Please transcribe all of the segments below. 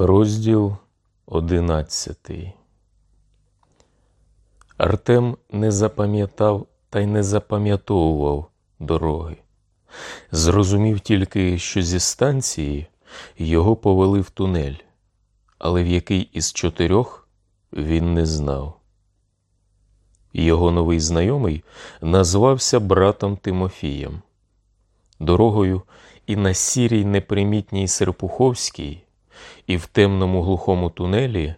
Розділ одинадцятий. Артем не запам'ятав та й не запам'ятовував дороги. Зрозумів тільки, що зі станції його повели в тунель, але в який із чотирьох він не знав. Його новий знайомий назвався братом Тимофієм. Дорогою і на сірій непримітній Серпуховській, і в темному глухому тунелі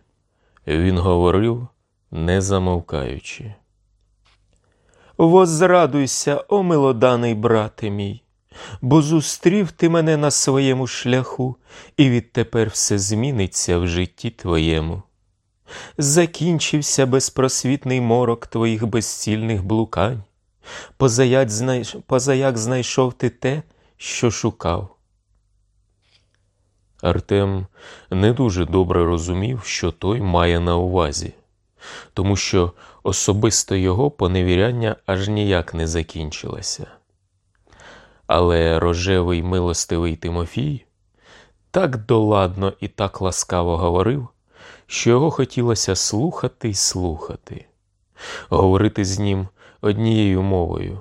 він говорив, не замовкаючи. Возрадуйся, о милоданий брате мій, бо зустрів ти мене на своєму шляху, і відтепер все зміниться в житті твоєму. Закінчився безпросвітний морок твоїх безцільних блукань, позаяк, знайшов ти те, що шукав. Артем не дуже добре розумів, що той має на увазі, тому що особисто його поневіряння аж ніяк не закінчилося. Але рожевий милостивий Тимофій так доладно і так ласкаво говорив, що його хотілося слухати й слухати, говорити з ним однією мовою,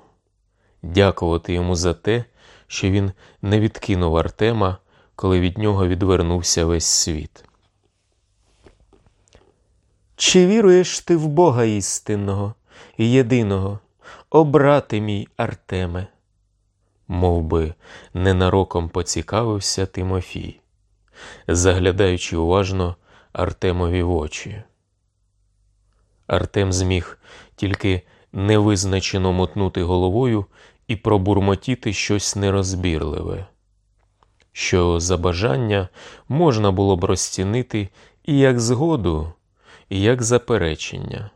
дякувати йому за те, що він не відкинув Артема, коли від нього відвернувся весь світ. Чи віруєш ти в Бога істинного і єдиного, о брате мій Артеме? Мов би, ненароком поцікавився Тимофій, заглядаючи уважно Артемові в очі. Артем зміг тільки невизначено мотнути головою і пробурмотіти щось нерозбірливе, що за бажання можна було б розцінити і як згоду, і як заперечення.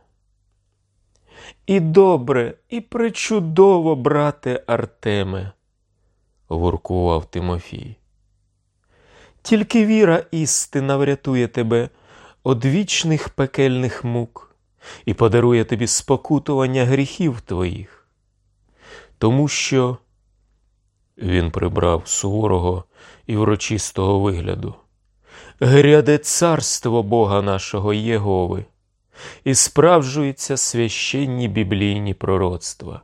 І добре, і причудово, брате Артеме, воркував Тимофій. Тільки віра істина врятує тебе од вічних пекельних мук і подарує тобі спокутування гріхів твоїх. Тому що він прибрав суворого і врочистого вигляду. Гряде царство Бога нашого Єгови, і справжуються священні біблійні пророцтва.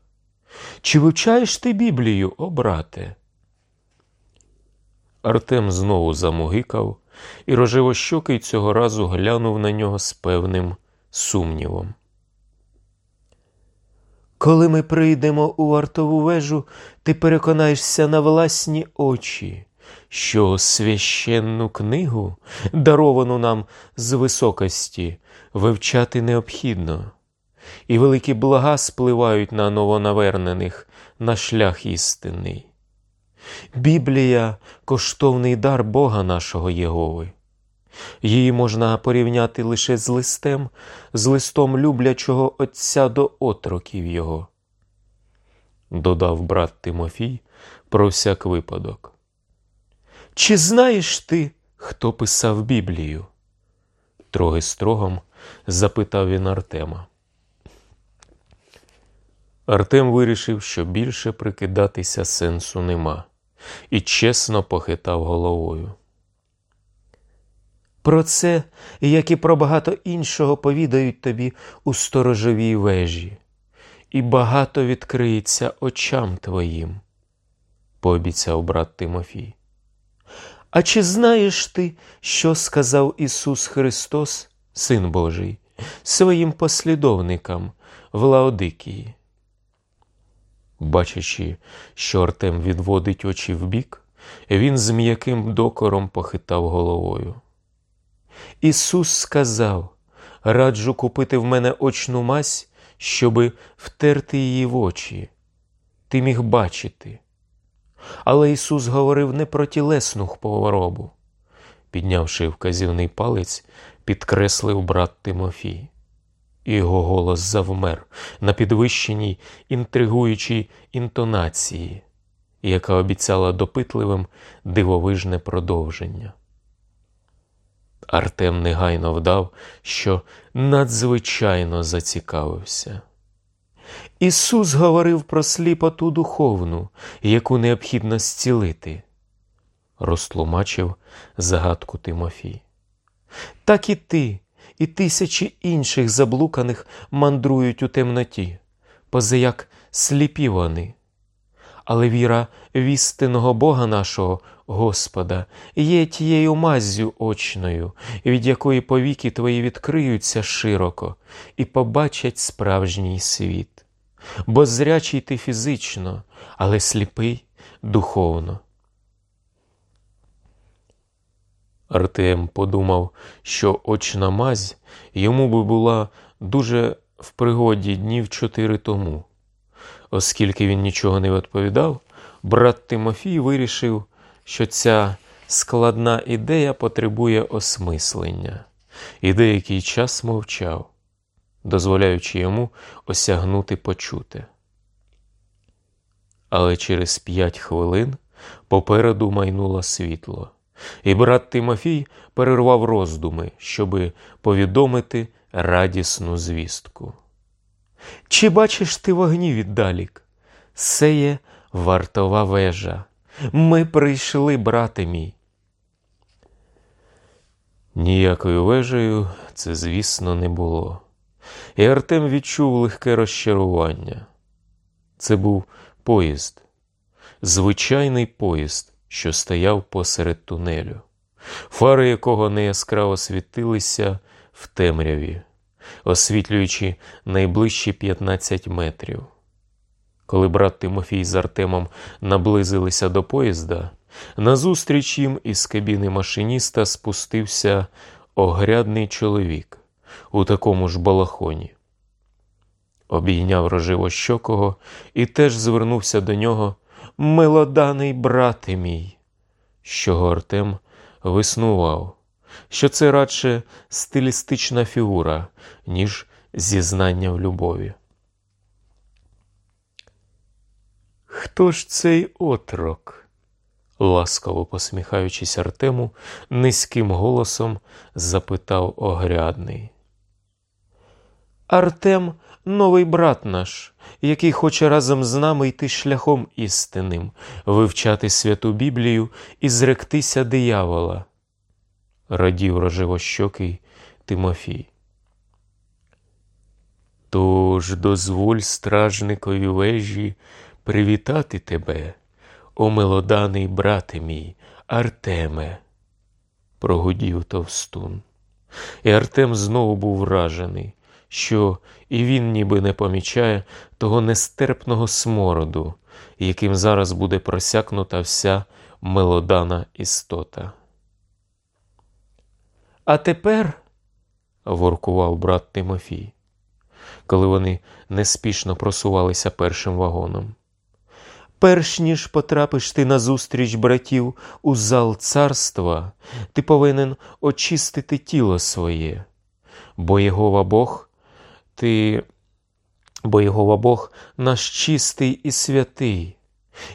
Чи вивчаєш ти Біблію, о брате? Артем знову замугикав, і рожевощокий цього разу глянув на нього з певним сумнівом. Коли ми прийдемо у вартову вежу, ти переконаєшся на власні очі, що священну книгу, даровану нам з високості, вивчати необхідно, і великі блага спливають на новонавернених на шлях істинний. Біблія коштовний дар Бога нашого Єгови. Її можна порівняти лише з листем, з листом люблячого Отця до отроків його. Додав брат Тимофій про всяк випадок. Чи знаєш ти, хто писав Біблію? Трохи строгом запитав він Артема. Артем вирішив, що більше прикидатися сенсу нема, і чесно похитав головою. Про це, як і про багато іншого, повідають тобі у сторожовій вежі, і багато відкриється очам твоїм, пообіцяв брат Тимофій. А чи знаєш ти, що сказав Ісус Христос, Син Божий, своїм послідовникам в Лаодикії? Бачачи, що Артем відводить очі вбік, він з м'яким докором похитав головою. Ісус сказав: раджу купити в мене очну мазь, щоби втерти її в очі. Ти міг бачити. Але Ісус говорив не про тілесну хворобу. Піднявши вказівний палець, підкреслив брат Тимофій. Його голос завмер на підвищеній, інтригуючій інтонації, яка обіцяла допитливим дивовижне продовження. Артем негайно вдав, що надзвичайно зацікавився. Ісус говорив про сліпоту духовну, яку необхідно зцілити, розтлумачив загадку Тимофій. Так і ти, і тисячі інших заблуканих мандрують у темноті, позаяк сліпі вони. Але віра в істинного Бога нашого, Господа, є тією маззю очною, від якої повіки твої відкриються широко і побачать справжній світ. Бо зрячий ти фізично, але сліпий духовно. Артем подумав, що очна мазь йому би була дуже в пригоді днів чотири тому. Оскільки він нічого не відповідав, брат Тимофій вирішив, що ця складна ідея потребує осмислення, і деякий час мовчав, дозволяючи йому осягнути почуте. Але через п'ять хвилин попереду майнуло світло, і брат Тимофій перервав роздуми, щоби повідомити радісну звістку. Чи бачиш ти вогні віддалік? Це є вартова вежа. Ми прийшли, брате мій. Ніякою вежею це, звісно, не було. І Артем відчув легке розчарування. Це був поїзд, звичайний поїзд, що стояв посеред тунелю, фари якого не яскраво світилися в темряві, освітлюючи найближчі 15 метрів. Коли брат Тимофій з Артемом наблизилися до поїзда, назустріч їм із кабіни машиніста спустився огрядний чоловік у такому ж балахоні. Обійняв роживощокого і теж звернувся до нього Милоданий брате мій, чого Артем виснував, що це радше стилістична фігура, ніж зізнання в любові. Хто ж цей отрок? ласкаво посміхаючись Артему, низьким голосом запитав огрядний. Артем новий брат наш, який хоче разом з нами йти шляхом істинним, вивчати святу Біблію і зректися диявола, радів рожевощокий Тимофій. Тож дозволь стражникові вежі привітати тебе, о милоданий брате мій, Артеме, прогудів товстун. І Артем знову був вражений, що і він ніби не помічає того нестерпного смороду, яким зараз буде просякнута вся мелодана істота. А тепер, воркував брат Тимофій, коли вони неспішно просувалися першим вагоном. перш ніж потрапиш ти на зустріч братів у зал царства, ти повинен очистити тіло своє, бо Єгова Бог, ти, бо Єгова Бог наш чистий і святий,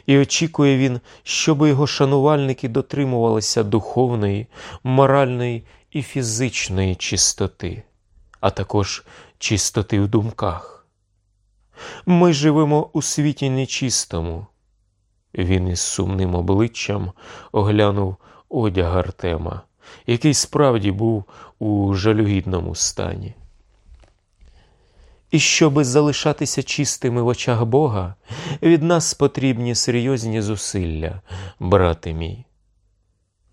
і очікує він, щоб його шанувальники дотримувалися духовної, моральної і фізичної чистоти, а також чистоти в думках. Ми живемо у світі нечистому. Він із сумним обличчям оглянув одяг Артема, який справді був у жалюгідному стані. І щоби залишатися чистими в очах Бога, від нас потрібні серйозні зусилля, брате мій.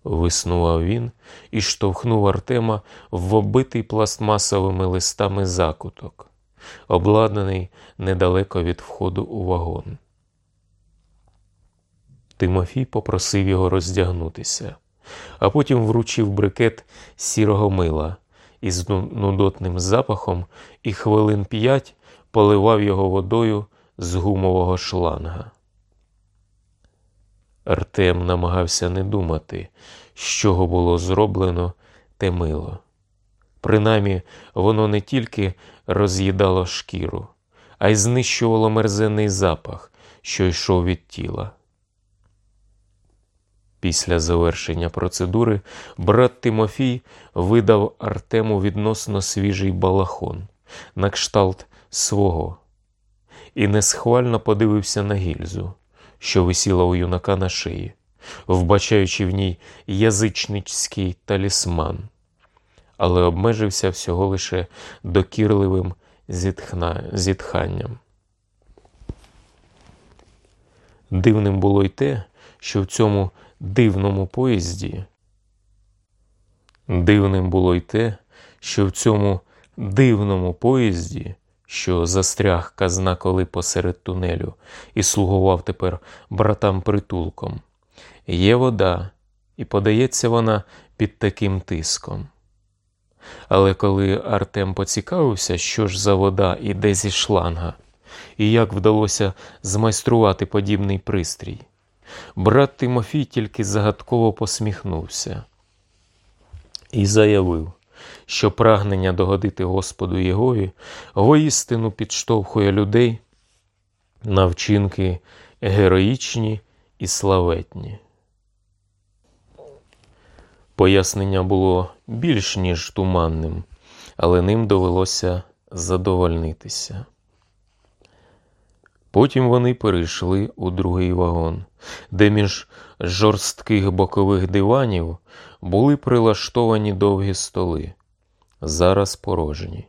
Виснував він і штовхнув Артема в оббитий пластмасовими листами закуток, обладнаний недалеко від входу у вагон. Тимофій попросив його роздягнутися, а потім вручив брикет сірого мила із ну- нудотним запахом і хвилин п'ять поливав його водою з гумового шланга. Артем намагався не думати, з чого було зроблено те мило. Принаймні, воно не тільки роз'їдало шкіру, а й знищувало мерзенний запах, що йшов від тіла. Після завершення процедури брат Тимофій видав Артему відносно свіжий балахон на кшталт свого і несхвально подивився на гільзу, що висіла у юнака на шиї, вбачаючи в ній язичницький талісман, але обмежився всього лише докірливим зітхна... зітханням. Дивним було й те, що в цьому дивному поїзді. Дивним було й те, що в цьому дивному поїзді, що застряг казна коли посеред тунелю і слугував тепер братам притулком, є вода, і подається вона під таким тиском. Але коли Артем поцікавився, що ж за вода іде зі шланга, і як вдалося змайструвати подібний пристрій, брат Тимофій тільки загадково посміхнувся і заявив, що прагнення догодити Господу Єгові воістину підштовхує людей на вчинки героїчні і славетні. Пояснення було більш ніж туманним, але ним довелося задовольнитися. Потім вони перейшли у другий вагон, де між жорстких бокових диванів були прилаштовані довгі столи, зараз порожні.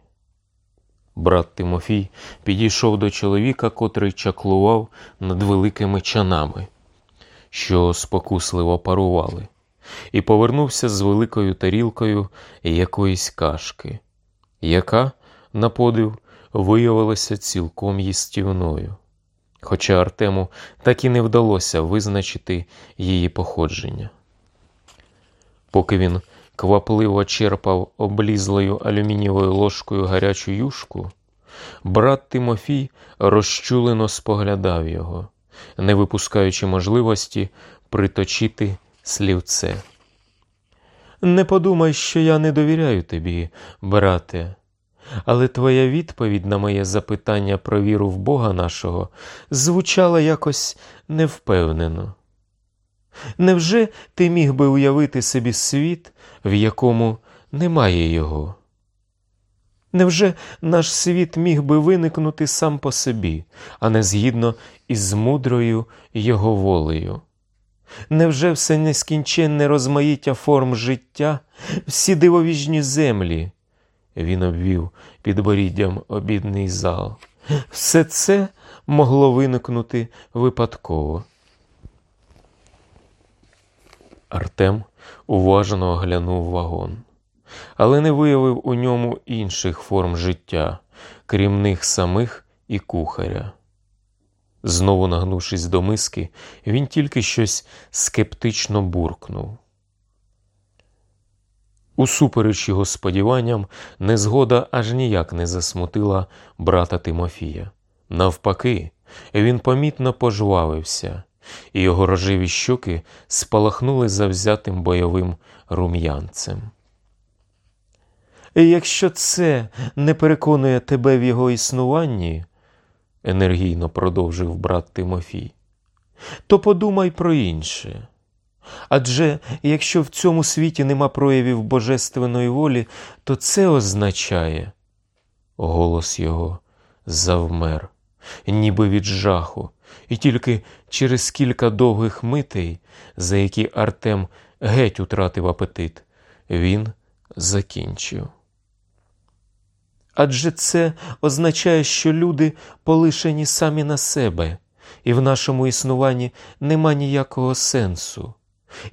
Брат Тимофій підійшов до чоловіка, котрий чаклував над великими чанами, що спокусливо парували, і повернувся з великою тарілкою якоїсь кашки, яка, на подив, виявилася цілком їстівною хоча Артему так і не вдалося визначити її походження. Поки він квапливо черпав облізлою алюмінієвою ложкою гарячу юшку, брат Тимофій розчулено споглядав його, не випускаючи можливості приточити слівце. Не подумай, що я не довіряю тобі, брате. Але твоя відповідь на моє запитання про віру в Бога нашого звучала якось невпевнено. Невже ти міг би уявити собі світ, в якому немає його? Невже наш світ міг би виникнути сам по собі, а не згідно із мудрою його волею? Невже все нескінченне розмаїття форм життя, всі дивовіжні землі? Він обвів підборіддям обідний зал. Все це могло виникнути випадково. Артем уважно оглянув вагон, але не виявив у ньому інших форм життя, крім них самих і кухаря. Знову нагнувшись до миски, він тільки щось скептично буркнув. Усупереч його сподіванням, незгода аж ніяк не засмутила брата Тимофія. Навпаки, він помітно пожвавився, і його рожеві щоки спалахнули завзятим бойовим рум'янцем. Якщо це не переконує тебе в його існуванні, енергійно продовжив брат Тимофій, то подумай про інше. Адже якщо в цьому світі нема проявів божественної волі, то це означає голос його завмер, ніби від жаху, і тільки через кілька довгих митей, за які Артем геть утратив апетит, він закінчив. Адже це означає, що люди полишені самі на себе, і в нашому існуванні нема ніякого сенсу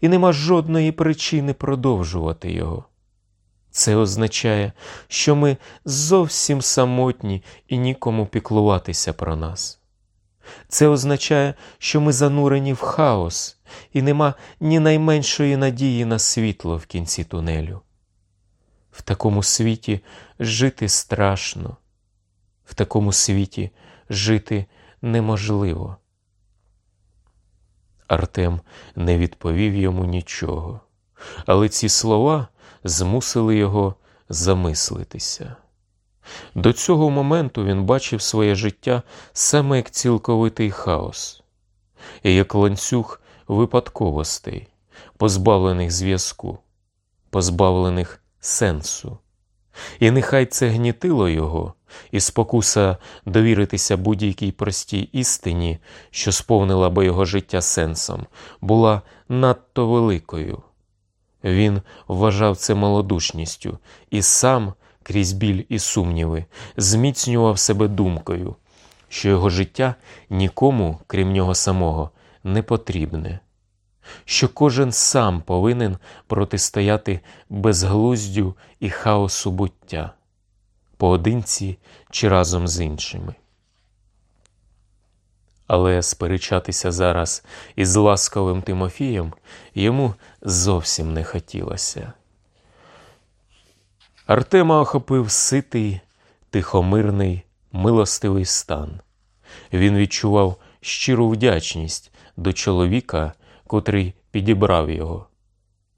і нема жодної причини продовжувати його. Це означає, що ми зовсім самотні і нікому піклуватися про нас. Це означає, що ми занурені в хаос, і нема ні найменшої надії на світло в кінці тунелю. В такому світі жити страшно, в такому світі жити неможливо. Артем не відповів йому нічого, але ці слова змусили його замислитися. До цього моменту він бачив своє життя саме як цілковитий хаос, і як ланцюг випадковостей, позбавлених зв'язку, позбавлених сенсу. І нехай це гнітило його, і спокуса довіритися будь-якій простій істині, що сповнила би його життя сенсом, була надто великою. Він вважав це малодушністю і сам, крізь біль і сумніви, зміцнював себе думкою, що його життя нікому, крім нього самого, не потрібне, що кожен сам повинен протистояти безглуздю і хаосу буття, поодинці чи разом з іншими. Але сперечатися зараз із ласковим Тимофієм йому зовсім не хотілося. Артема охопив ситий, тихомирний, милостивий стан. Він відчував щиру вдячність до чоловіка, котрий підібрав його,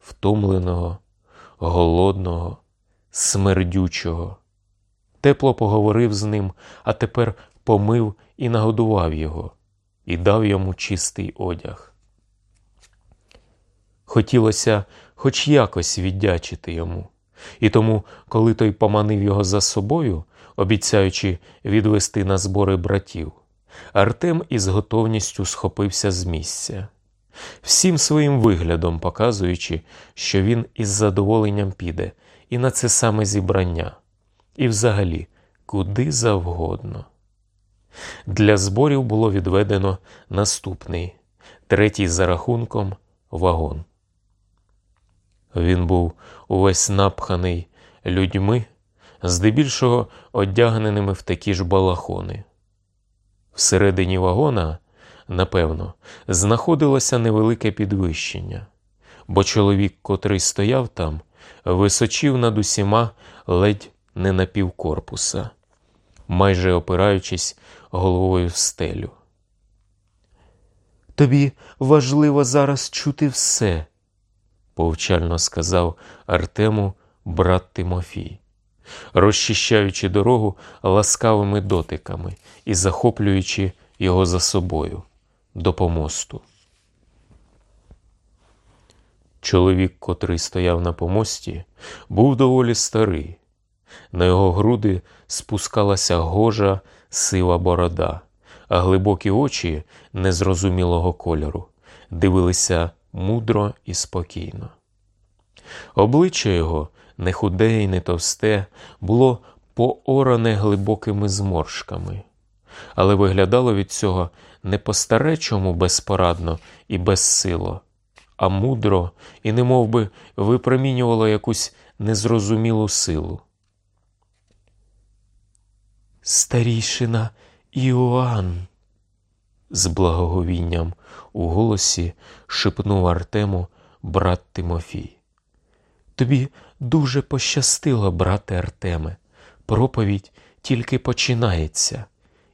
втомленого, голодного, смердючого. Тепло поговорив з ним, а тепер помив і нагодував його, і дав йому чистий одяг. Хотілося хоч якось віддячити йому, і тому, коли той поманив його за собою, обіцяючи відвести на збори братів, Артем із готовністю схопився з місця, всім своїм виглядом показуючи, що він із задоволенням піде і на це саме зібрання, і взагалі куди завгодно. Для зборів було відведено наступний, третій за рахунком вагон. Він був увесь напханий людьми, здебільшого одягненими в такі ж балахони. Всередині вагона, напевно, знаходилося невелике підвищення, бо чоловік, котрий стояв там, височив над усіма ледь не на півкорпуса, майже опираючись головою в стелю. Тобі важливо зараз чути все, повчально сказав Артему брат Тимофій, розчищаючи дорогу ласкавими дотиками і захоплюючи його за собою до помосту. Чоловік, котрий стояв на помості, був доволі старий. На його груди спускалася гожа сива борода, а глибокі очі незрозумілого кольору дивилися мудро і спокійно. Обличчя його, не худе і не товсте, було пооране глибокими зморшками, але виглядало від цього не по-старечому безпорадно і безсило, а мудро і немов би випромінювало якусь незрозумілу силу. Старішина Іоанн, з благоговінням у голосі шепнув Артему брат Тимофій. тобі дуже пощастило, брате Артеме. Проповідь тільки починається,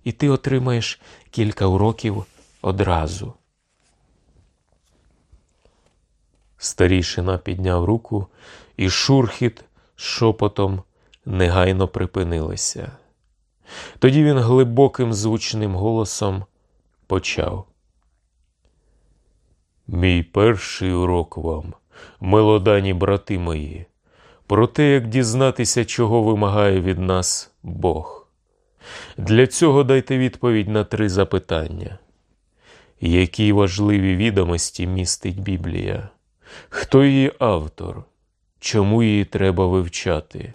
і ти отримаєш кілька уроків одразу. Старішина підняв руку, і шурхіт шепотом негайно припинилися. Тоді він глибоким звучним голосом почав. Мій перший урок вам, милодані брати мої, про те, як дізнатися, чого вимагає від нас Бог. Для цього дайте відповідь на три запитання. Які важливі відомості містить Біблія? Хто її автор? Чому її треба вивчати?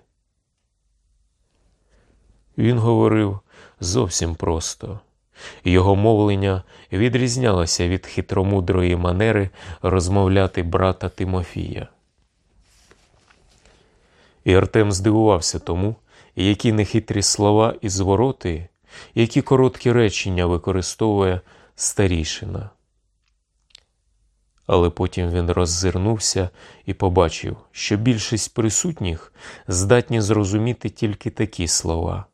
Він говорив зовсім просто. Його мовлення відрізнялося від хитромудрої манери розмовляти брата Тимофія. І Артем здивувався тому, які нехитрі слова і звороти, які короткі речення використовує старішина. Але потім він роззирнувся і побачив, що більшість присутніх здатні зрозуміти тільки такі слова,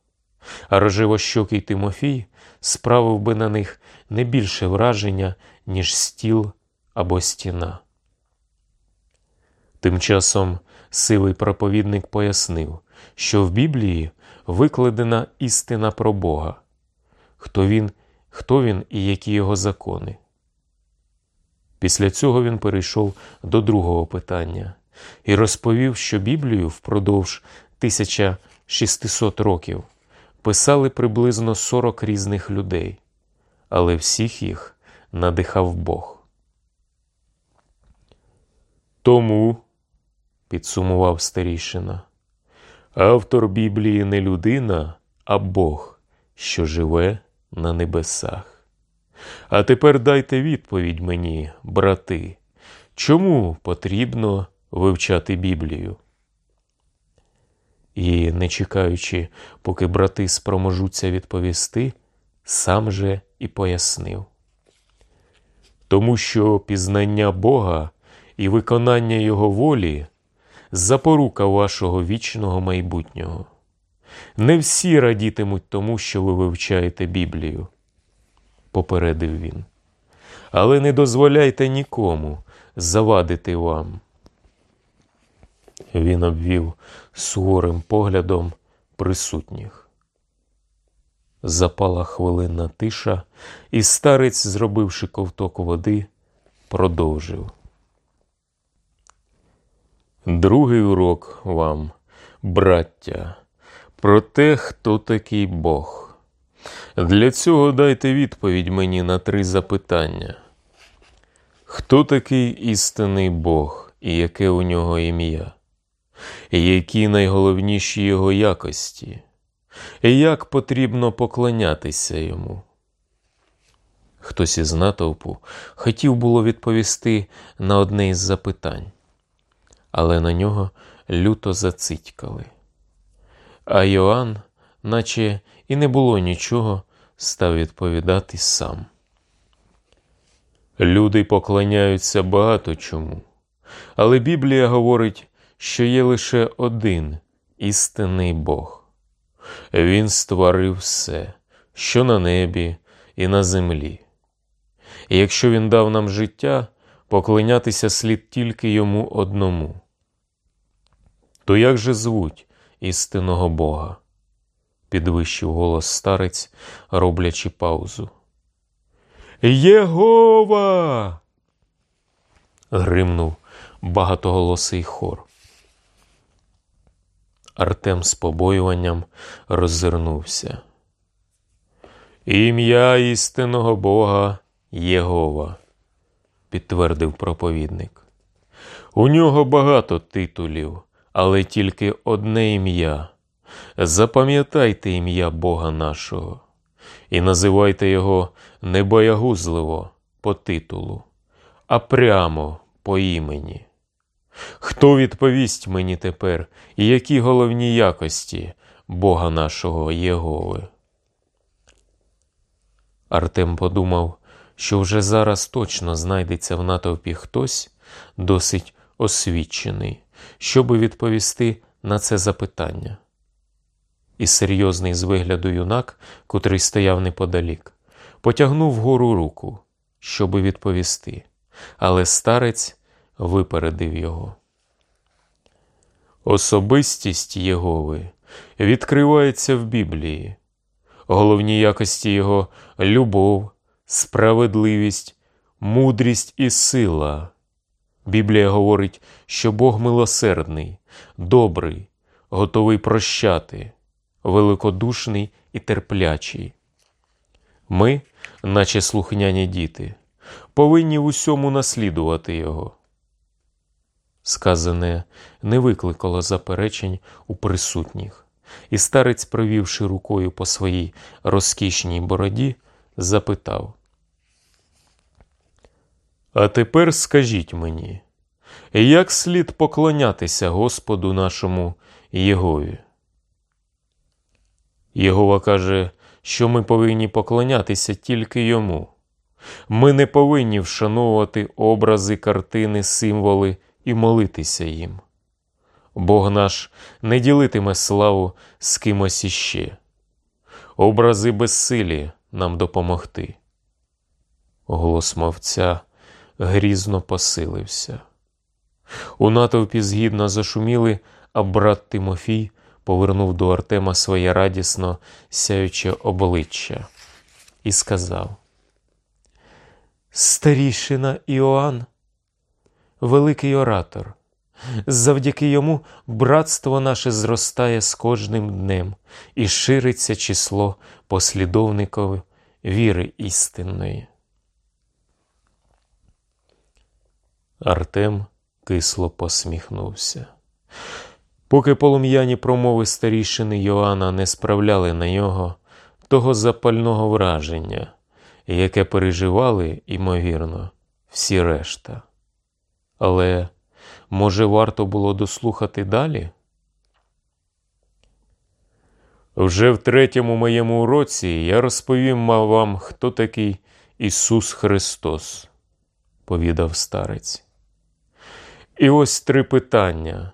а рожевощокий Тимофій справив би на них не більше враження, ніж стіл або стіна. Тим часом сивий проповідник пояснив, що в Біблії викладена істина про Бога, хто він, хто він і які його закони. Після цього він перейшов до другого питання і розповів, що Біблію впродовж 1600 років писали приблизно 40 різних людей, але всіх їх надихав Бог. Тому, підсумував старішина. Автор Біблії не людина, а Бог, що живе на небесах. А тепер дайте відповідь мені, брати, чому потрібно вивчати Біблію? І, не чекаючи, поки брати спроможуться відповісти, сам же і пояснив. Тому що пізнання Бога і виконання Його волі запорука вашого вічного майбутнього. Не всі радітимуть тому, що ви вивчаєте Біблію, попередив він. Але не дозволяйте нікому завадити вам. Він обвів суворим поглядом присутніх. Запала хвилинна тиша, і старець, зробивши ковток води, продовжив. Другий урок вам, браття, про те, хто такий Бог. Для цього дайте відповідь мені на три запитання. Хто такий істинний Бог і яке у нього ім'я? Які найголовніші його якості? І як потрібно поклонятися йому? Хтось із натовпу хотів було відповісти на одне із запитань, але на нього люто зацитькали. А Йоанн, наче і не було нічого, став відповідати сам. Люди поклоняються багато чому, але Біблія говорить, що є лише один істинний Бог. Він створив все, що на небі і на землі. І якщо він дав нам життя, поклонятися слід тільки йому одному. То як же звуть істинного Бога? підвищив голос старець, роблячи паузу. Єгова. гримнув багатоголосий хор. Артем з побоюванням роззирнувся. Ім'я істинного Бога Єгова, підтвердив проповідник. У нього багато титулів, але тільки одне ім'я. Запам'ятайте ім'я Бога нашого і називайте його не боягузливо по титулу, а прямо по імені. Хто відповість мені тепер, і які головні якості Бога нашого Єгови? Артем подумав, що вже зараз точно знайдеться в натовпі хтось досить освічений, щоби відповісти на це запитання. І серйозний з вигляду юнак, котрий стояв неподалік, потягнув вгору руку, щоби відповісти, але старець випередив його. Особистість Єгови відкривається в Біблії, головні якості його любов, справедливість, мудрість і сила. Біблія говорить, що Бог милосердний, добрий, готовий прощати, великодушний і терплячий. Ми, наче слухняні діти, повинні в усьому наслідувати Його. Сказане не викликало заперечень у присутніх, і старець, провівши рукою по своїй розкішній бороді, запитав. А тепер скажіть мені, як слід поклонятися Господу нашому Єгові? Єгова каже, що ми повинні поклонятися тільки йому. Ми не повинні вшановувати образи, картини, символи і молитися їм. Бог наш не ділитиме славу з кимось іще. Образи безсилі нам допомогти. Голос мовця грізно посилився. У натовпі згідно зашуміли, а брат Тимофій повернув до Артема своє радісно сяюче обличчя і сказав: Старішина Іоанн, великий оратор. Завдяки йому братство наше зростає з кожним днем і шириться число послідовників віри істинної. Артем кисло посміхнувся. Поки полум'яні промови старішини Йоанна не справляли на нього того запального враження, яке переживали, ймовірно, всі решта. Але, може, варто було дослухати далі? Вже в третьому моєму уроці я розповім вам, хто такий Ісус Христос, повідав старець. І ось три питання.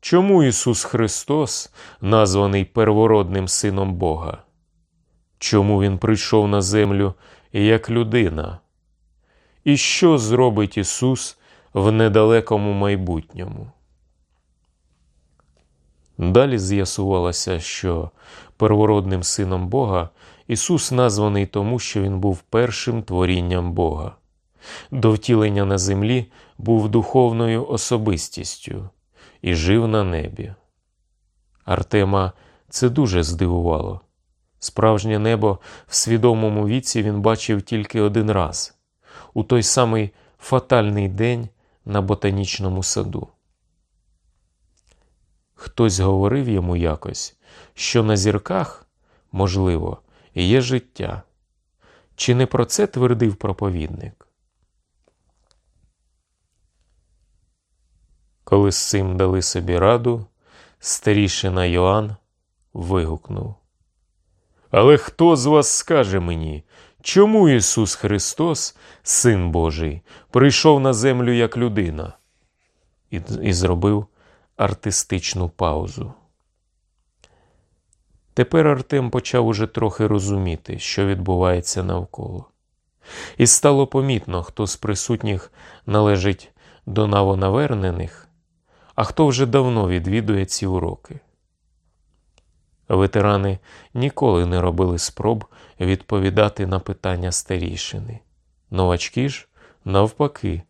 Чому Ісус Христос названий первородним Сином Бога? Чому Він прийшов на землю як людина? І що зробить Ісус в недалекому майбутньому? Далі з'ясувалося, що первородним сином Бога Ісус названий тому, що Він був першим творінням Бога. До втілення на землі був духовною особистістю і жив на небі. Артема це дуже здивувало. Справжнє небо в свідомому віці він бачив тільки один раз у той самий фатальний день на ботанічному саду. Хтось говорив йому якось, що на зірках, можливо, є життя. Чи не про це твердив проповідник? Коли з цим дали собі раду, старішина Йоанн вигукнув. Але хто з вас скаже мені, чому Ісус Христос, Син Божий, прийшов на землю як людина? І, і зробив артистичну паузу. Тепер Артем почав уже трохи розуміти, що відбувається навколо. І стало помітно, хто з присутніх належить до новонавернених, а хто вже давно відвідує ці уроки. Ветерани ніколи не робили спроб відповідати на питання старішини. Новачки ж, навпаки,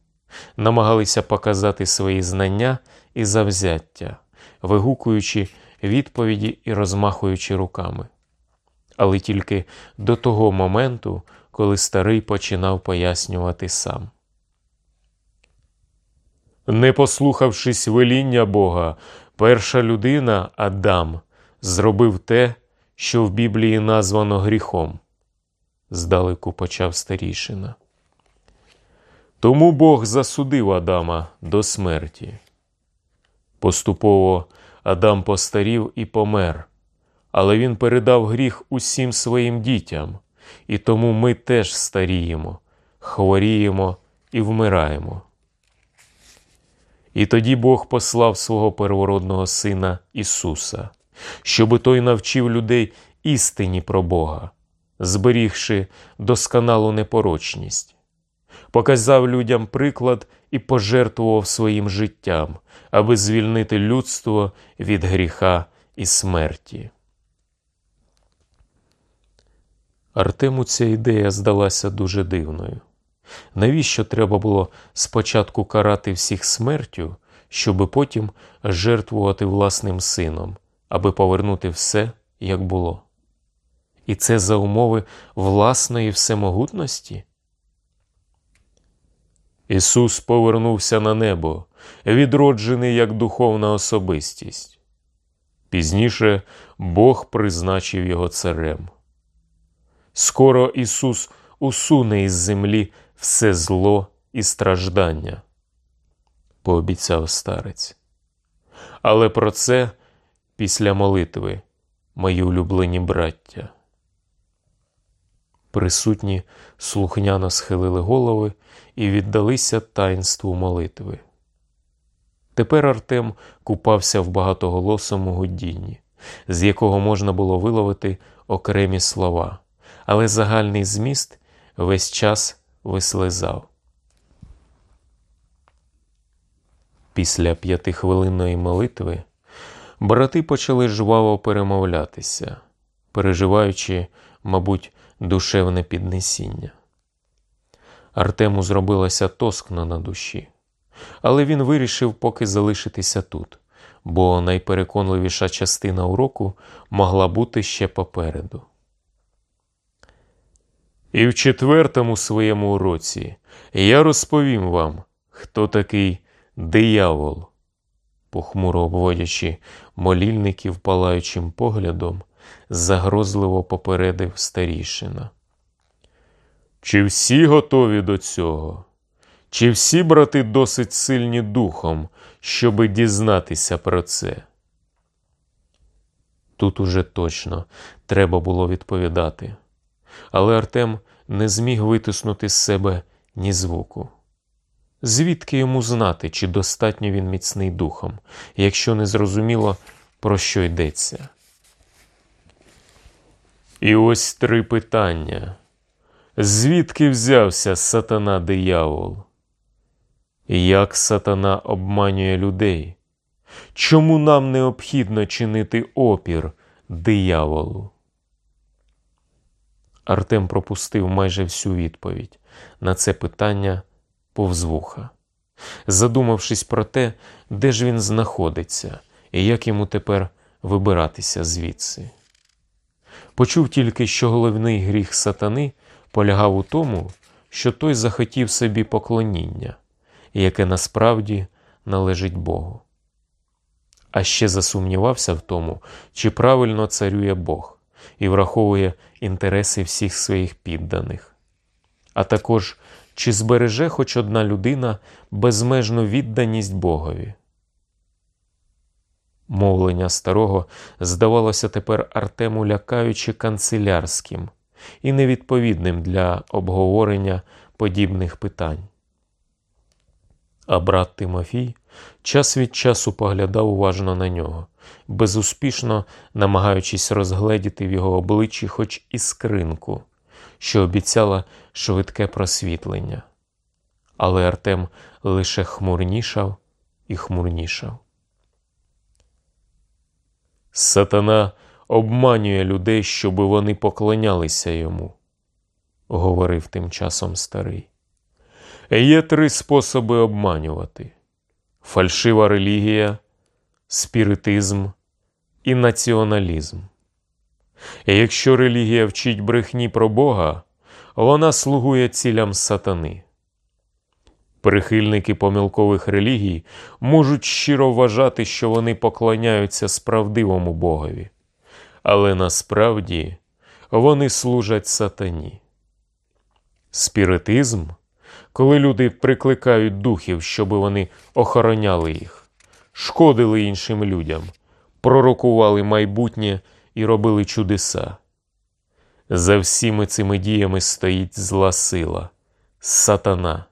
намагалися показати свої знання і завзяття, вигукуючи відповіді і розмахуючи руками. Але тільки до того моменту, коли старий починав пояснювати сам. Не послухавшись веління Бога, перша людина Адам зробив те, що в Біблії названо гріхом, здалеку почав старішина. Тому Бог засудив Адама до смерті. Поступово Адам постарів і помер, але він передав гріх усім своїм дітям, і тому ми теж старіємо, хворіємо і вмираємо. І тоді Бог послав свого первородного Сина Ісуса, щоби той навчив людей істині про Бога, зберігши досконалу непорочність, показав людям приклад і пожертвував своїм життям, аби звільнити людство від гріха і смерті. Артему ця ідея здалася дуже дивною. Навіщо треба було спочатку карати всіх смертю, щоби потім жертвувати власним сином, аби повернути все, як було? І це за умови власної всемогутності? Ісус повернувся на небо, відроджений як духовна особистість. Пізніше Бог призначив його царем. Скоро Ісус усуне із землі все зло і страждання, пообіцяв старець. Але про це після молитви, мої улюблені браття. Присутні слухняно схилили голови і віддалися таїнству молитви. Тепер Артем купався в багатоголосому гудінні, з якого можна було виловити окремі слова, але загальний зміст весь час вислизав. Після п'ятихвилинної молитви брати почали жваво перемовлятися, переживаючи, мабуть, душевне піднесіння. Артему зробилося тоскно на душі, але він вирішив поки залишитися тут, бо найпереконливіша частина уроку могла бути ще попереду. І в четвертому своєму уроці я розповім вам, хто такий диявол, похмуро обводячи молільників палаючим поглядом, загрозливо попередив старішина. Чи всі готові до цього? Чи всі брати досить сильні духом, щоби дізнатися про це? Тут уже точно треба було відповідати. Але Артем не зміг витиснути з себе ні звуку. Звідки йому знати, чи достатньо він міцний духом, якщо не зрозуміло, про що йдеться? І ось три питання. Звідки взявся сатана диявол? Як сатана обманює людей? Чому нам необхідно чинити опір дияволу? Артем пропустив майже всю відповідь на це питання повз вуха, задумавшись про те, де ж він знаходиться і як йому тепер вибиратися звідси. Почув тільки, що головний гріх сатани полягав у тому, що той захотів собі поклоніння, яке насправді належить Богу. А ще засумнівався в тому, чи правильно царює Бог і враховує інтереси всіх своїх підданих, а також чи збереже хоч одна людина безмежну відданість Богові. Мовлення старого здавалося тепер Артему лякаючи канцелярським і невідповідним для обговорення подібних питань. А брат Тимофій час від часу поглядав уважно на нього, безуспішно намагаючись розгледіти в його обличчі хоч іскринку, що обіцяла швидке просвітлення. Але Артем лише хмурнішав і хмурнішав. Сатана обманює людей, щоб вони поклонялися йому, говорив тим часом старий. Є три способи обманювати: фальшива релігія, спіритизм і націоналізм. Якщо релігія вчить брехні про Бога, вона слугує цілям сатани. Прихильники помилкових релігій можуть щиро вважати, що вони поклоняються справдивому Богові, але насправді вони служать сатані. Спіритизм, коли люди прикликають духів, щоб вони охороняли їх, шкодили іншим людям, пророкували майбутнє і робили чудеса. За всіми цими діями стоїть зла сила, сатана.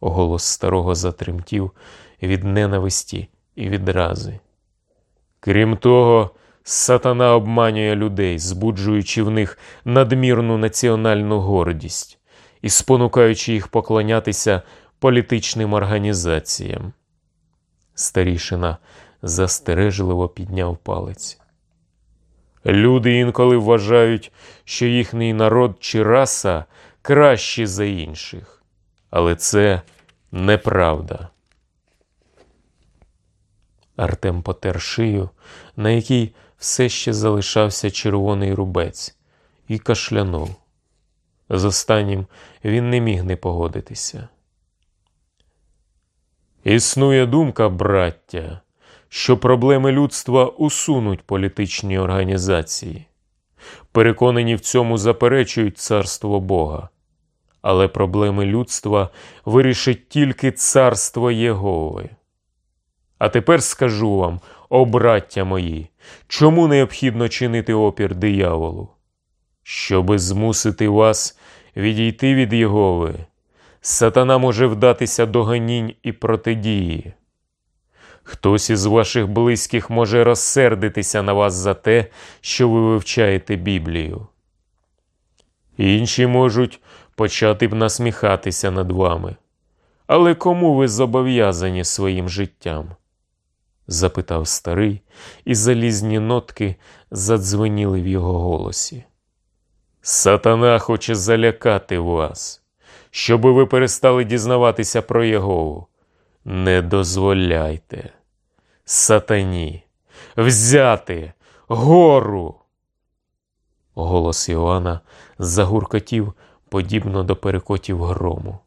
Голос старого затремтів від ненависті і відрази. Крім того, сатана обманює людей, збуджуючи в них надмірну національну гордість і спонукаючи їх поклонятися політичним організаціям. Старішина застережливо підняв палець. Люди інколи вважають, що їхній народ чи раса кращі за інших, але це неправда. Артем потер шию, на якій все ще залишався червоний рубець, і кашлянув. З останнім він не міг не погодитися. Існує думка, браття, що проблеми людства усунуть політичні організації. Переконані в цьому заперечують царство Бога. Але проблеми людства вирішить тільки царство Єгови. А тепер скажу вам, о браття мої, чому необхідно чинити опір дияволу? Щоби змусити вас відійти від Єгови, сатана може вдатися до ганінь і протидії. Хтось із ваших близьких може розсердитися на вас за те, що ви вивчаєте Біблію. Інші можуть почати б насміхатися над вами. Але кому ви зобов'язані своїм життям? запитав старий, і залізні нотки задзвеніли в його голосі. Сатана хоче залякати вас, щоби ви перестали дізнаватися про Єгову. Не дозволяйте. Сатані, взяти гору. Голос Іоанна загуркотів подібно до перекотів грому.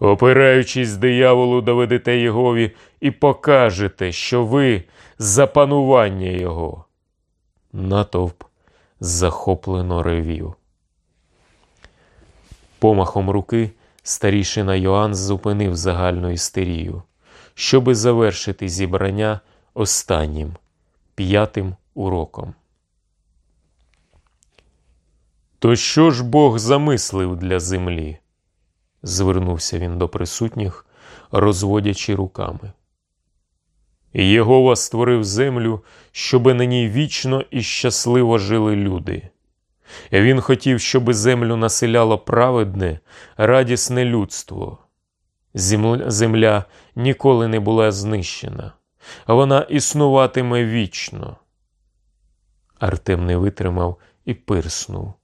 Опираючись дияволу, доведете Єгові і покажете, що ви за панування Його. Натовп захоплено ревів. Помахом руки старішина Йоанн зупинив загальну істерію, щоби завершити зібрання останнім, п'ятим уроком. То що ж Бог замислив для землі? звернувся він до присутніх, розводячи руками. Єгова створив землю, щоби на ній вічно і щасливо жили люди. Він хотів, щоби землю населяло праведне, радісне людство. Земля, ніколи не була знищена, вона існуватиме вічно. Артем не витримав і пирснув,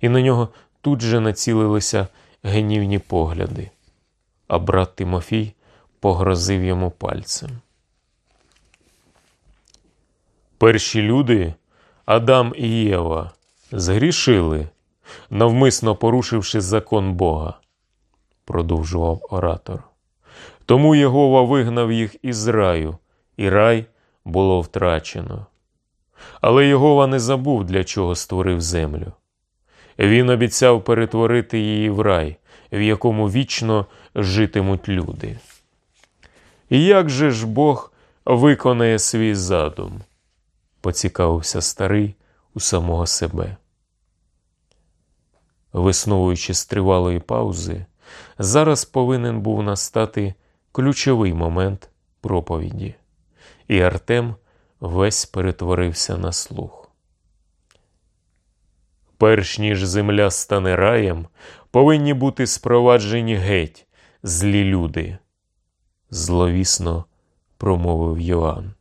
і на нього тут же націлилися гнівні погляди, а брат Тимофій погрозив йому пальцем. Перші люди, Адам і Єва, згрішили, навмисно порушивши закон Бога, продовжував оратор. Тому Єгова вигнав їх із раю, і рай було втрачено. Але Єгова не забув, для чого створив землю. Він обіцяв перетворити її в рай, в якому вічно житимуть люди. І як же ж Бог виконає свій задум? поцікавився старий у самого себе. Висновуючи з тривалої паузи, зараз повинен був настати ключовий момент проповіді, і Артем весь перетворився на слух. Перш ніж земля стане раєм, повинні бути спроваджені геть злі люди, зловісно промовив Йоанн.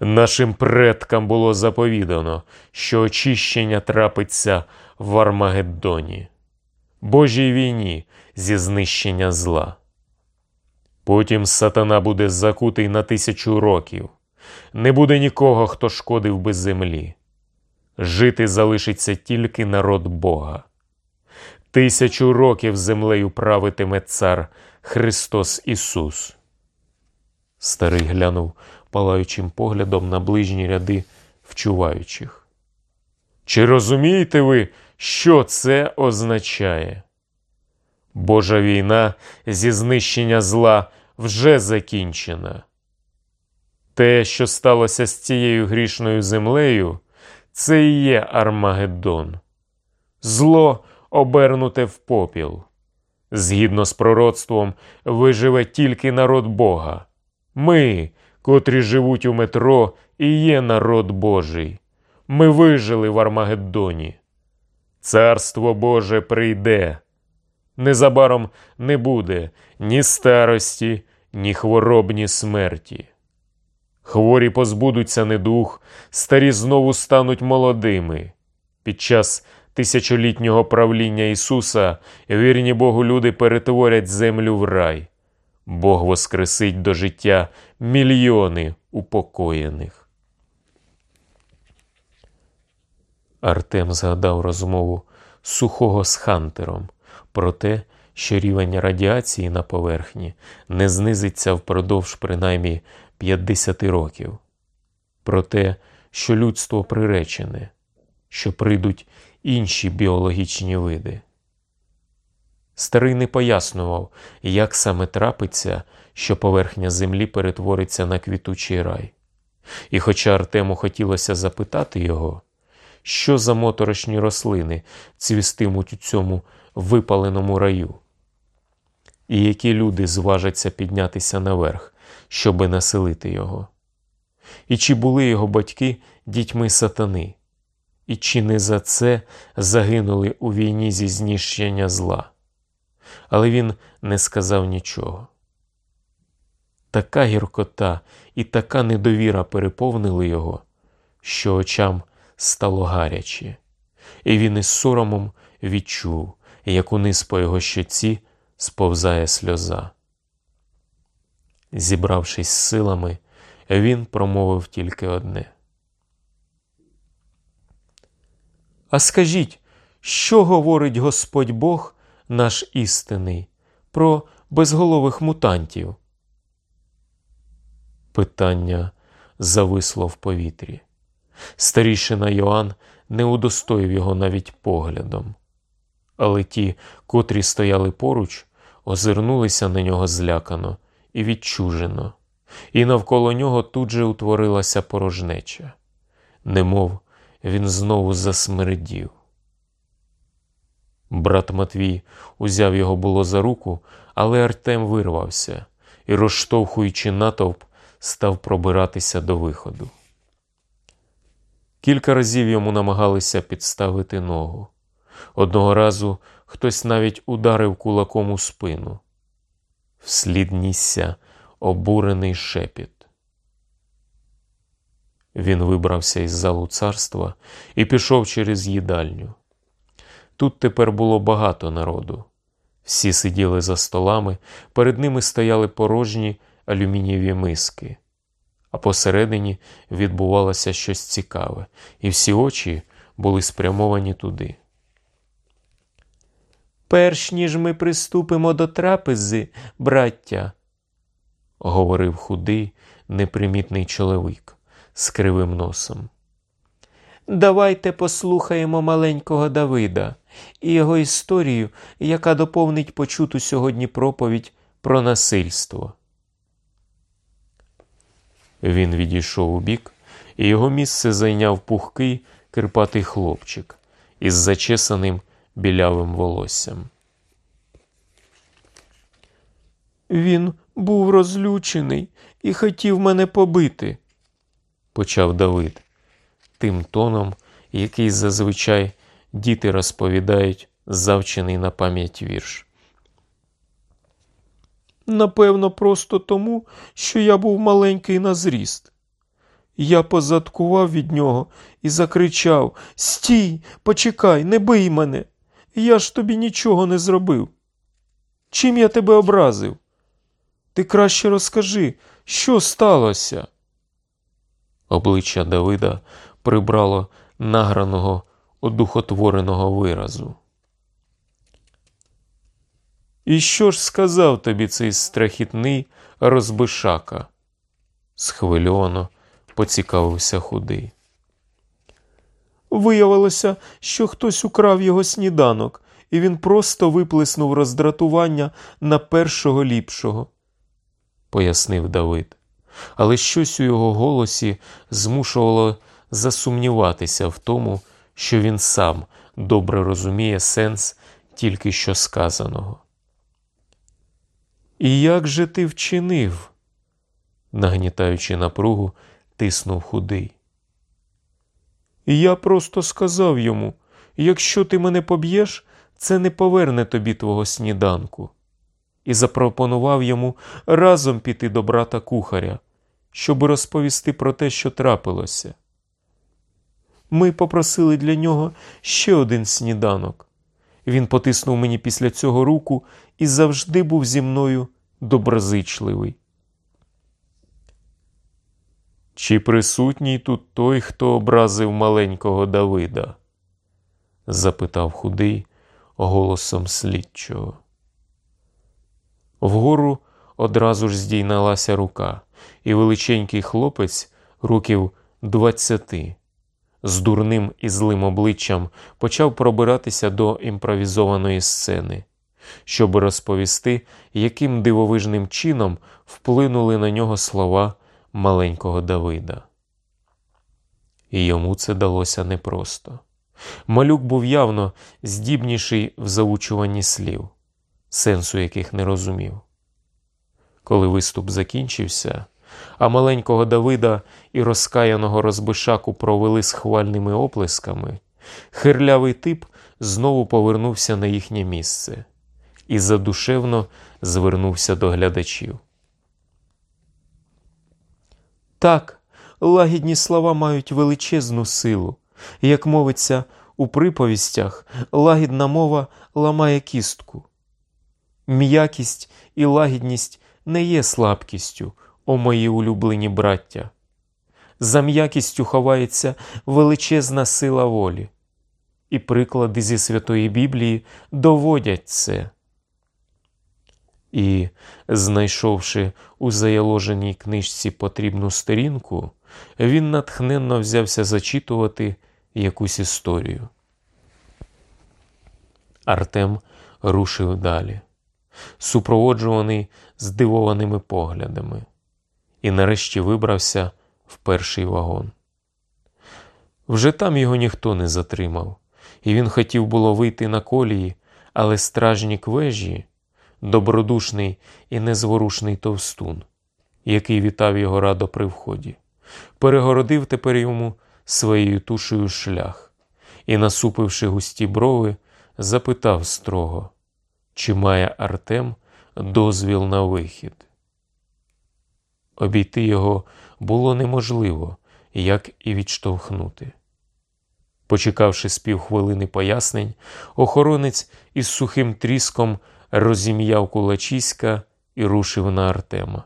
Нашим предкам було заповідано, що очищення трапиться в Армагеддоні, Божій війні зі знищення зла. Потім сатана буде закутий на тисячу років, не буде нікого, хто шкодив би землі. Жити залишиться тільки народ Бога. Тисячу років землею правитиме цар Христос Ісус. Старий глянув палаючим поглядом на ближні ряди вчуваючих. Чи розумієте ви, що це означає? Божа війна зі знищення зла вже закінчена. Те, що сталося з цією грішною землею, це і є Армагеддон. Зло обернуте в попіл. Згідно з пророцтвом, виживе тільки народ Бога. Ми, котрі живуть у метро, і є народ Божий. Ми вижили в Армагеддоні. Царство Боже прийде. Незабаром не буде ні старості, ні хвороб, ні смерті. Хворі позбудуться недух, старі знову стануть молодими. Під час тисячолітнього правління Ісуса вірні Богу люди перетворять землю в рай. Бог воскресить до життя мільйони упокоєних. Артем згадав розмову сухого з Хантером про те, що рівень радіації на поверхні не знизиться впродовж принаймні 50 років, про те, що людство приречене, що прийдуть інші біологічні види. Старий не пояснював, як саме трапиться, що поверхня землі перетвориться на квітучий рай. І хоча Артему хотілося запитати його, що за моторошні рослини цвістимуть у цьому випаленому раю, і які люди зважаться піднятися наверх, щоби населити його, і чи були його батьки дітьми сатани, і чи не за це загинули у війні зі знищення зла? Але він не сказав нічого. Така гіркота і така недовіра переповнили його, що очам стало гаряче, і він із соромом відчув, як униз по його щоці сповзає сльоза. Зібравшись з силами, він промовив тільки одне. А скажіть, що говорить Господь Бог наш істинний, про безголових мутантів? Питання зависло в повітрі. Старішина Йоанн не удостоїв його навіть поглядом. Але ті, котрі стояли поруч, озирнулися на нього злякано і відчужено, і навколо нього тут же утворилася порожнеча, немов він знову засмердів. Брат Матвій узяв його було за руку, але Артем вирвався і, розштовхуючи натовп, став пробиратися до виходу. Кілька разів йому намагалися підставити ногу. Одного разу хтось навіть ударив кулаком у спину. Вслід нісся обурений шепіт. Він вибрався із залу царства і пішов через їдальню. Тут тепер було багато народу. Всі сиділи за столами, перед ними стояли порожні алюмінієві миски, а посередині відбувалося щось цікаве, і всі очі були спрямовані туди. Перш ніж ми приступимо до трапези, браття, говорив худий, непримітний чоловік з кривим носом. давайте послухаємо маленького Давида і його історію, яка доповнить почуту сьогодні проповідь про насильство. Він відійшов у бік, і його місце зайняв пухкий кирпатий хлопчик із зачесаним білявим волоссям. Він був розлючений і хотів мене побити. почав Давид, тим тоном, який зазвичай діти розповідають завчений на пам'ять вірш. Напевно, просто тому, що я був маленький на зріст. Я позадкував від нього і закричав Стій, почекай, не бий мене. Я ж тобі нічого не зробив. Чим я тебе образив? Ти краще розкажи, що сталося? Обличчя Давида прибрало награного, одухотвореного виразу. І що ж сказав тобі цей страхітний розбишака? Схвильовано поцікавився худий. Виявилося, що хтось украв його сніданок, і він просто виплеснув роздратування на першого ліпшого. пояснив Давид, але щось у його голосі змушувало засумніватися в тому, що він сам добре розуміє сенс тільки що сказаного. І як же ти вчинив? Нагнітаючи напругу, тиснув худий. Я просто сказав йому: якщо ти мене поб'єш, це не поверне тобі твого сніданку. І запропонував йому разом піти до брата кухаря, щоб розповісти про те, що трапилося. Ми попросили для нього ще один сніданок. Він потиснув мені після цього руку і завжди був зі мною доброзичливий. Чи присутній тут той, хто образив маленького Давида? запитав худий голосом слідчого. Вгору одразу ж здійналася рука, і величенький хлопець, років двадцяти, з дурним і злим обличчям почав пробиратися до імпровізованої сцени, щоб розповісти, яким дивовижним чином вплинули на нього слова маленького Давида. І йому це далося непросто. Малюк був явно здібніший в заучуванні слів, сенсу яких не розумів. Коли виступ закінчився, а маленького Давида і розкаяного розбишаку провели схвальними оплесками, хирлявий тип знову повернувся на їхнє місце і задушевно звернувся до глядачів. Так, лагідні слова мають величезну силу. Як мовиться у приповістях, лагідна мова ламає кістку. М'якість і лагідність не є слабкістю, о мої улюблені браття. За м'якістю ховається величезна сила волі, і приклади зі Святої Біблії доводять це. І, знайшовши у заяложеній книжці потрібну сторінку, він натхненно взявся зачитувати якусь історію. Артем рушив далі, супроводжуваний здивованими поглядами, і нарешті вибрався в перший вагон. Вже там його ніхто не затримав, і він хотів було вийти на колії, але стражнік вежі, добродушний і незворушний товстун, який вітав його радо при вході, перегородив тепер йому своєю тушею шлях і, насупивши густі брови, запитав строго, чи має Артем дозвіл на вихід. Обійти його було неможливо, як і відштовхнути. Почекавши з півхвилини пояснень, охоронець із сухим тріском розім'яв кулачиська і рушив на Артема.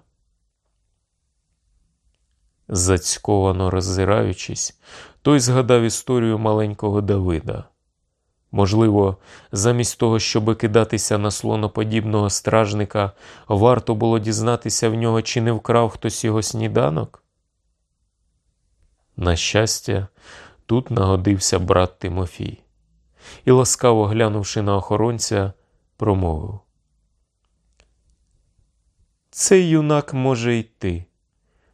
Зацьковано роззираючись, той згадав історію маленького Давида. Можливо, замість того, щоб кидатися на слоноподібного стражника, варто було дізнатися в нього, чи не вкрав хтось його сніданок? На щастя, тут нагодився брат Тимофій і, ласкаво глянувши на охоронця, промовив. Цей юнак може йти.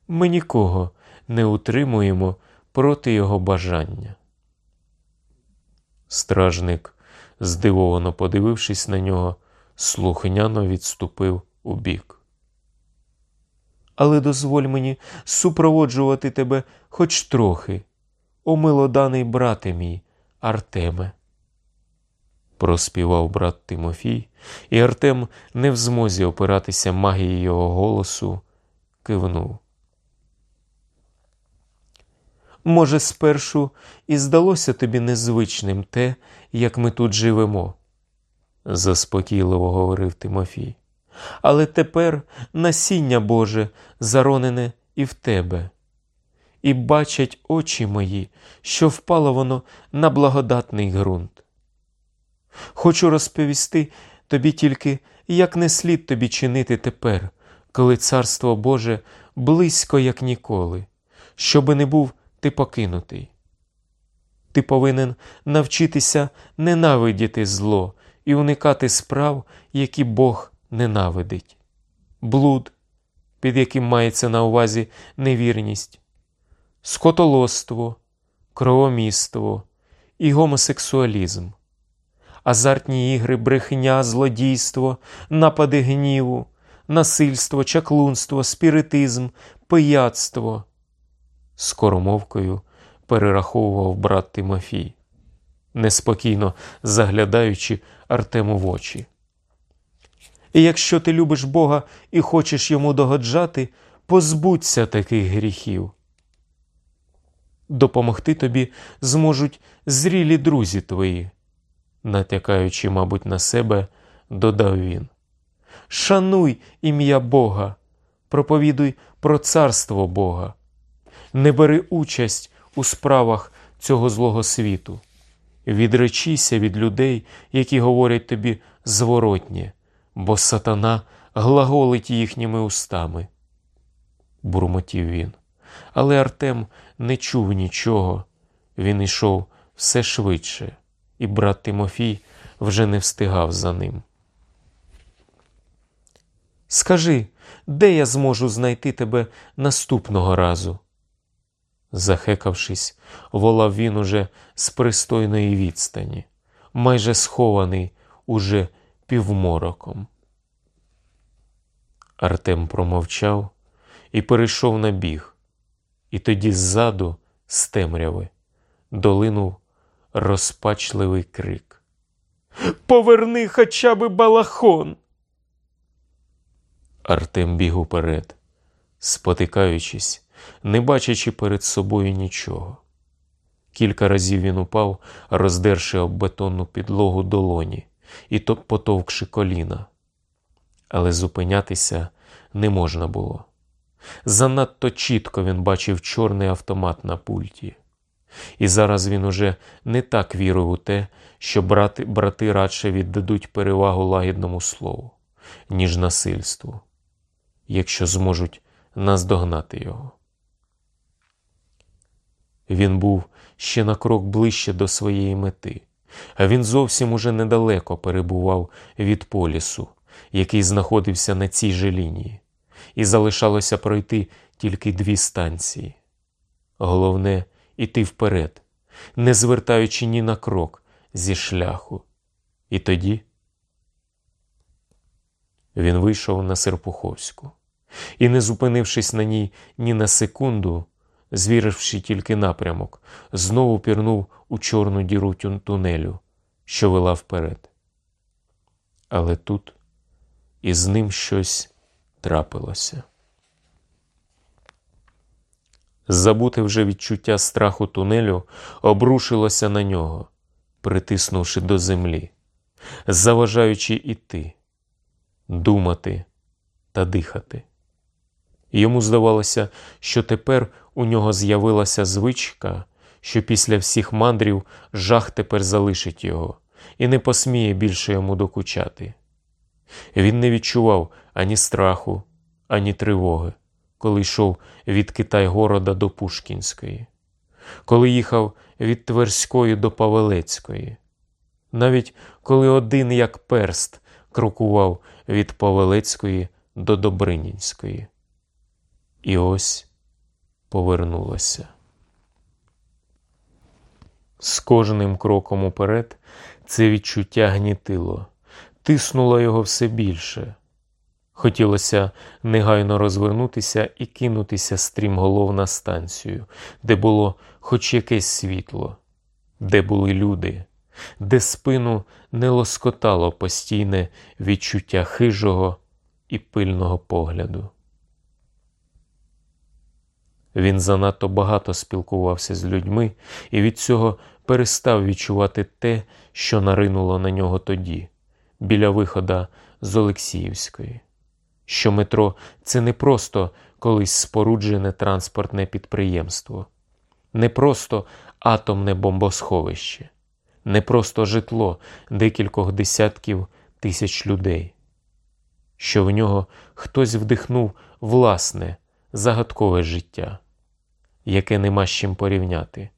Ми нікого не утримуємо проти його бажання. Стражник, здивовано подивившись на нього, слухняно відступив убік. Але дозволь мені супроводжувати тебе хоч трохи, о милоданий брате мій, Артеме. Проспівав брат Тимофій, і Артем, не в змозі опиратися магії його голосу, кивнув. Може, спершу і здалося тобі незвичним те, як ми тут живемо, заспокійливо говорив Тимофій. Але тепер насіння Боже заронене і в тебе, і бачать очі мої, що впало воно на благодатний ґрунт. Хочу розповісти тобі тільки, як не слід тобі чинити тепер, коли Царство Боже близько, як ніколи, щоби не був ти покинутий. Ти повинен навчитися ненавидіти зло і уникати справ, які Бог ненавидить, блуд, під яким мається на увазі невірність, скотолоство, кровоміство і гомосексуалізм, азартні ігри, брехня, злодійство, напади гніву, насильство, чаклунство, спіритизм, пияцтво. Скоромовкою перераховував брат Тимофій, неспокійно заглядаючи Артему в очі. І якщо ти любиш Бога і хочеш йому догоджати, позбудься таких гріхів. Допомогти тобі зможуть зрілі друзі твої, натякаючи, мабуть, на себе, додав він. Шануй ім'я Бога, проповідуй про царство Бога, не бери участь у справах цього злого світу, відречися від людей, які говорять тобі зворотнє, бо сатана глаголить їхніми устами. Бурмотів він. Але Артем не чув нічого. Він йшов все швидше, і брат Тимофій вже не встигав за ним. Скажи, де я зможу знайти тебе наступного разу? Захекавшись, волав він уже з пристойної відстані, майже схований уже півмороком. Артем промовчав і перейшов на біг, і тоді ззаду, з темряви, долинув розпачливий крик. Поверни хоча би балахон. Артем біг уперед, спотикаючись, не бачачи перед собою нічого. Кілька разів він упав, роздерши об бетонну підлогу долоні і то потовкши коліна. Але зупинятися не можна було. Занадто чітко він бачив чорний автомат на пульті. І зараз він уже не так вірив у те, що брати, брати радше віддадуть перевагу лагідному слову, ніж насильству, якщо зможуть наздогнати його. Він був ще на крок ближче до своєї мети, а він зовсім уже недалеко перебував від полісу, який знаходився на цій же лінії, і залишалося пройти тільки дві станції. Головне іти вперед, не звертаючи ні на крок зі шляху. І тоді він вийшов на Серпуховську і, не зупинившись на ній ні на секунду, звіривши тільки напрямок, знову пірнув у чорну діру тунелю, що вела вперед. Але тут із ним щось трапилося. Забуте вже відчуття страху тунелю обрушилося на нього, притиснувши до землі, заважаючи іти, думати та дихати. Йому здавалося, що тепер у нього з'явилася звичка, що після всіх мандрів жах тепер залишить його і не посміє більше йому докучати. Він не відчував ані страху, ані тривоги, коли йшов від Китай-города до Пушкінської, коли їхав від Тверської до Павелецької, навіть коли один як перст крокував від Павелецької до Добринінської. І ось повернулося. З кожним кроком уперед це відчуття гнітило, тиснуло його все більше. Хотілося негайно розвернутися і кинутися стрімголов на станцію, де було хоч якесь світло, де були люди, де спину не лоскотало постійне відчуття хижого і пильного погляду. Він занадто багато спілкувався з людьми і від цього перестав відчувати те, що наринуло на нього тоді, біля вихода з Олексіївської. Що метро це не просто колись споруджене транспортне підприємство, не просто атомне бомбосховище, не просто житло декількох десятків тисяч людей, що в нього хтось вдихнув власне загадкове життя яке нема з чим порівняти,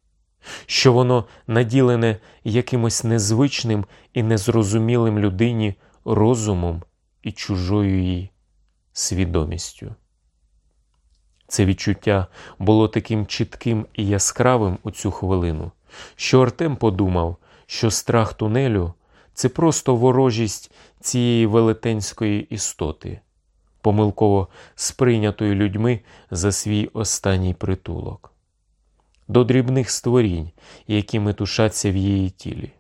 що воно наділене якимось незвичним і незрозумілим людині розумом і чужою її свідомістю. Це відчуття було таким чітким і яскравим у цю хвилину, що Артем подумав, що страх тунелю це просто ворожість цієї велетенської істоти помилково сприйнятою людьми за свій останній притулок, до дрібних створінь, які метушаться в її тілі.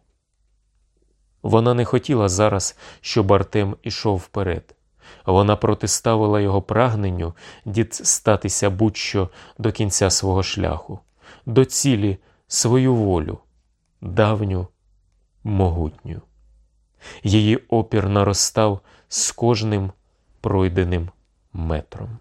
Вона не хотіла зараз, щоб Артем ішов вперед. Вона протиставила його прагненню дістатися будь-що до кінця свого шляху, до цілі свою волю, давню, могутню. Її опір наростав з кожним пройденим метром.